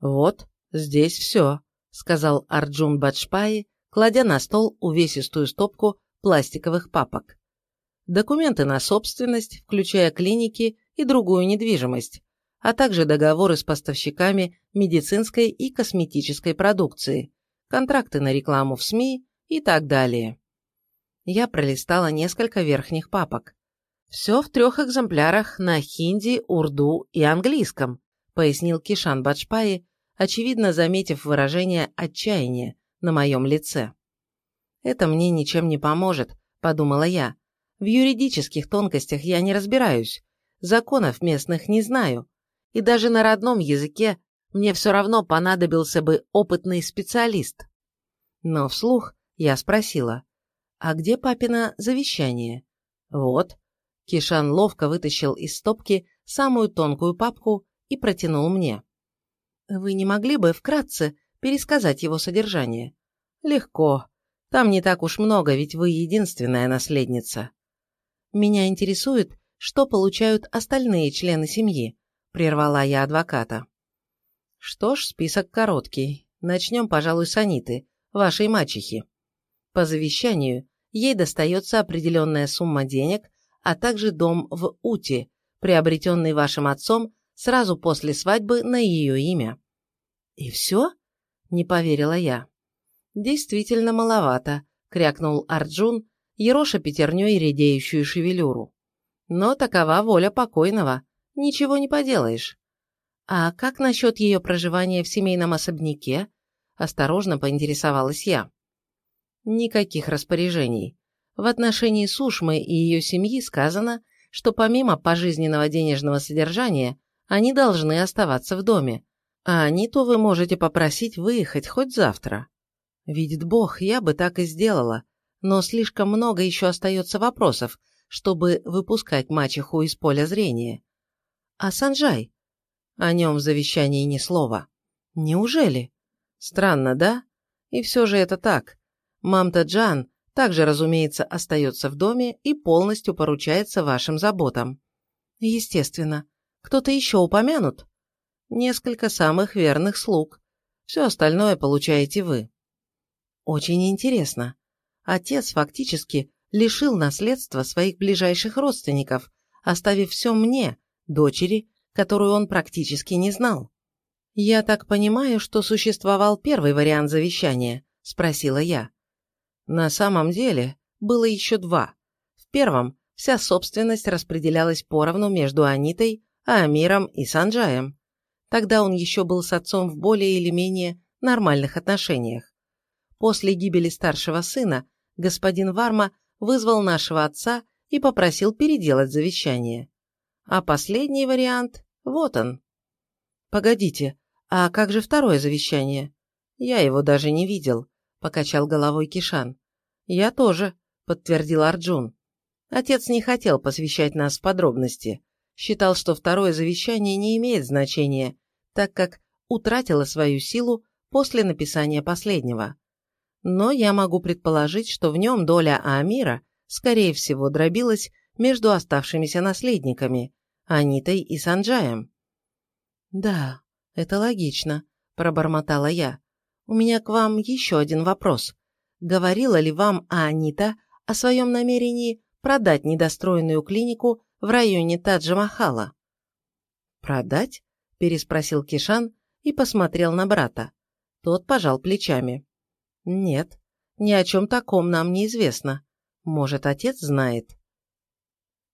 «Вот, здесь все», — сказал Арджун Баджпаи, кладя на стол увесистую стопку пластиковых папок. Документы на собственность, включая клиники и другую недвижимость, а также договоры с поставщиками медицинской и косметической продукции, контракты на рекламу в СМИ и так далее. Я пролистала несколько верхних папок. «Все в трех экземплярах на хинди, урду и английском», пояснил Кишан Баджпаи, очевидно заметив выражение отчаяния на моем лице. «Это мне ничем не поможет», – подумала я. «В юридических тонкостях я не разбираюсь, законов местных не знаю, и даже на родном языке мне все равно понадобился бы опытный специалист». Но вслух я спросила, «А где папина завещание?» «Вот». Кишан ловко вытащил из стопки самую тонкую папку и протянул мне. «Вы не могли бы вкратце пересказать его содержание?» «Легко. Там не так уж много, ведь вы единственная наследница». «Меня интересует, что получают остальные члены семьи», – прервала я адвоката. «Что ж, список короткий. Начнем, пожалуй, с Аниты, вашей мачехи. По завещанию ей достается определенная сумма денег, а также дом в Ути, приобретенный вашим отцом сразу после свадьбы на ее имя. «И все?» – не поверила я. «Действительно маловато», – крякнул Арджун, ероша пятерней редеющую шевелюру. «Но такова воля покойного, ничего не поделаешь». «А как насчет ее проживания в семейном особняке?» – осторожно поинтересовалась я. Никаких распоряжений. В отношении Сушмы и ее семьи сказано, что помимо пожизненного денежного содержания они должны оставаться в доме, а они-то вы можете попросить выехать хоть завтра. Видит Бог, я бы так и сделала, но слишком много еще остается вопросов, чтобы выпускать мачеху из поля зрения. А Санжай? О нем в завещании ни слова. Неужели? Странно, да? И все же это так. Мамта Джан также, разумеется, остается в доме и полностью поручается вашим заботам. Естественно. Кто-то еще упомянут? Несколько самых верных слуг. Все остальное получаете вы. Очень интересно. Отец фактически лишил наследства своих ближайших родственников, оставив все мне, дочери, которую он практически не знал. «Я так понимаю, что существовал первый вариант завещания?» – спросила я. На самом деле, было еще два. В первом вся собственность распределялась поровну между Анитой, Амиром и Санджаем. Тогда он еще был с отцом в более или менее нормальных отношениях. После гибели старшего сына господин Варма вызвал нашего отца и попросил переделать завещание. А последний вариант – вот он. Погодите, а как же второе завещание? Я его даже не видел. – покачал головой Кишан. «Я тоже», – подтвердил Арджун. Отец не хотел посвящать нас в подробности. Считал, что второе завещание не имеет значения, так как утратило свою силу после написания последнего. Но я могу предположить, что в нем доля Амира, скорее всего, дробилась между оставшимися наследниками, Анитой и Санджаем. «Да, это логично», – пробормотала я. У меня к вам еще один вопрос. Говорила ли вам Анита о своем намерении продать недостроенную клинику в районе Таджа-Махала? «Продать?» – переспросил Кишан и посмотрел на брата. Тот пожал плечами. «Нет, ни о чем таком нам не известно. Может, отец знает?»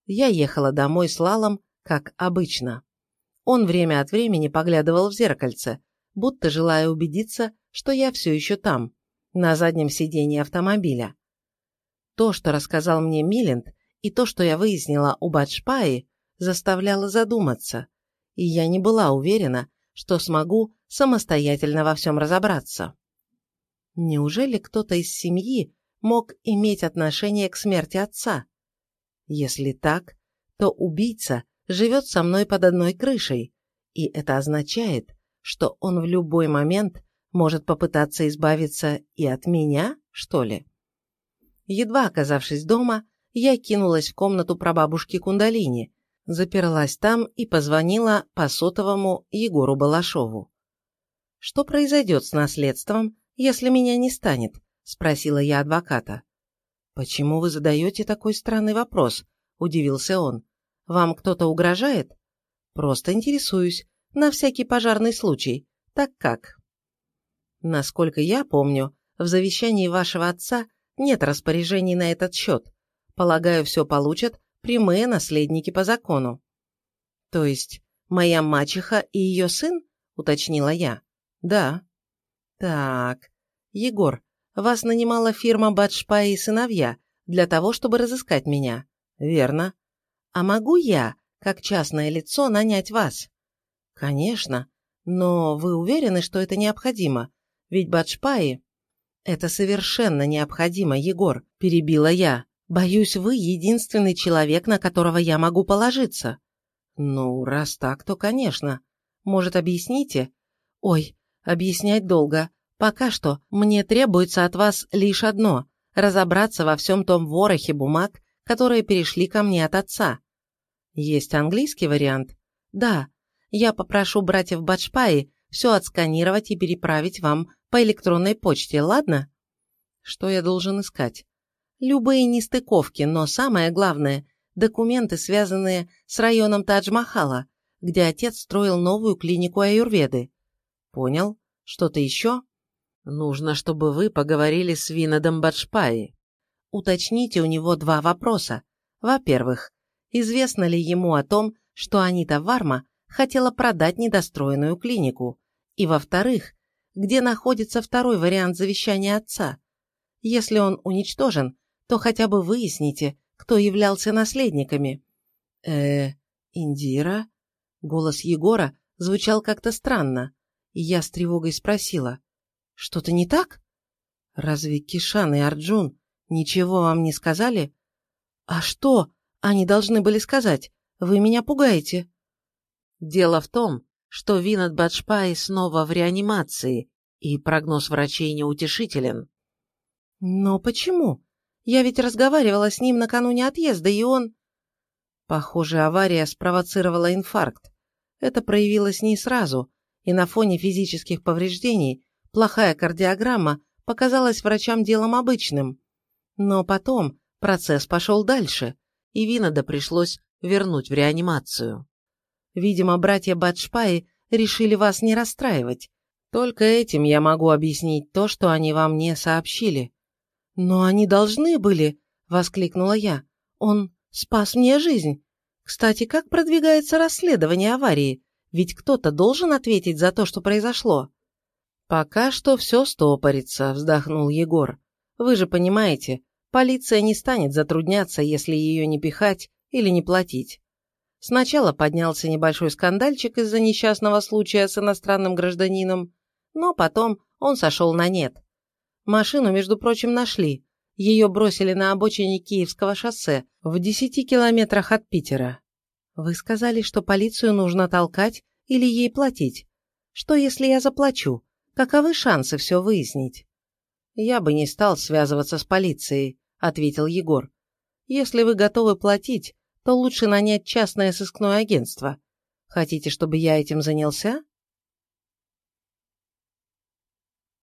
Я ехала домой с Лалом, как обычно. Он время от времени поглядывал в зеркальце, будто желая убедиться, что я все еще там, на заднем сидении автомобиля. То, что рассказал мне Милент, и то, что я выяснила у Баджпаи, заставляло задуматься, и я не была уверена, что смогу самостоятельно во всем разобраться. Неужели кто-то из семьи мог иметь отношение к смерти отца? Если так, то убийца живет со мной под одной крышей, и это означает, что он в любой момент может попытаться избавиться и от меня, что ли? Едва оказавшись дома, я кинулась в комнату прабабушки Кундалини, заперлась там и позвонила по сотовому Егору Балашову. «Что произойдет с наследством, если меня не станет?» – спросила я адвоката. «Почему вы задаете такой странный вопрос?» – удивился он. «Вам кто-то угрожает?» «Просто интересуюсь, на всякий пожарный случай. Так как?» «Насколько я помню, в завещании вашего отца нет распоряжений на этот счет. Полагаю, все получат прямые наследники по закону». «То есть моя мачеха и ее сын?» – уточнила я. «Да». «Так, Егор, вас нанимала фирма Бадшпа и сыновья для того, чтобы разыскать меня. Верно. А могу я, как частное лицо, нанять вас? Конечно. Но вы уверены, что это необходимо? Ведь Бадшпаи... Это совершенно необходимо, Егор, перебила я. Боюсь, вы единственный человек, на которого я могу положиться. Ну, раз так, то конечно. Может, объясните? Ой, объяснять долго. Пока что мне требуется от вас лишь одно – разобраться во всем том ворохе бумаг, которые перешли ко мне от отца. Есть английский вариант? Да. Я попрошу братьев Бачпаи все отсканировать и переправить вам по электронной почте, ладно? Что я должен искать? Любые нестыковки, но самое главное – документы, связанные с районом Тадж-Махала, где отец строил новую клинику аюрведы. Понял? Что-то еще? Нужно, чтобы вы поговорили с Винодом Баджпаи. Уточните у него два вопроса. Во-первых, известно ли ему о том, что Анита Варма хотела продать недостроенную клинику? И во-вторых, где находится второй вариант завещания отца? Если он уничтожен, то хотя бы выясните, кто являлся наследниками. э Индира? Голос Егора звучал как-то странно, и я с тревогой спросила. Что-то не так? Разве Кишан и Арджун ничего вам не сказали? А что они должны были сказать? Вы меня пугаете. Дело в том, что Винат Баджпай снова в реанимации, и прогноз врачей неутешителен. Но почему? Я ведь разговаривала с ним накануне отъезда, и он... Похоже, авария спровоцировала инфаркт. Это проявилось не сразу, и на фоне физических повреждений Плохая кардиограмма показалась врачам делом обычным. Но потом процесс пошел дальше, и Винода пришлось вернуть в реанимацию. Видимо, братья Бадшпаи решили вас не расстраивать. Только этим я могу объяснить то, что они вам не сообщили. Но они должны были, воскликнула я. Он спас мне жизнь. Кстати, как продвигается расследование аварии? Ведь кто-то должен ответить за то, что произошло. «Пока что все стопорится», – вздохнул Егор. «Вы же понимаете, полиция не станет затрудняться, если ее не пихать или не платить. Сначала поднялся небольшой скандальчик из-за несчастного случая с иностранным гражданином, но потом он сошел на нет. Машину, между прочим, нашли. Ее бросили на обочине Киевского шоссе в десяти километрах от Питера. Вы сказали, что полицию нужно толкать или ей платить. Что, если я заплачу? Каковы шансы все выяснить? Я бы не стал связываться с полицией, ответил Егор. Если вы готовы платить, то лучше нанять частное сыскное агентство. Хотите, чтобы я этим занялся?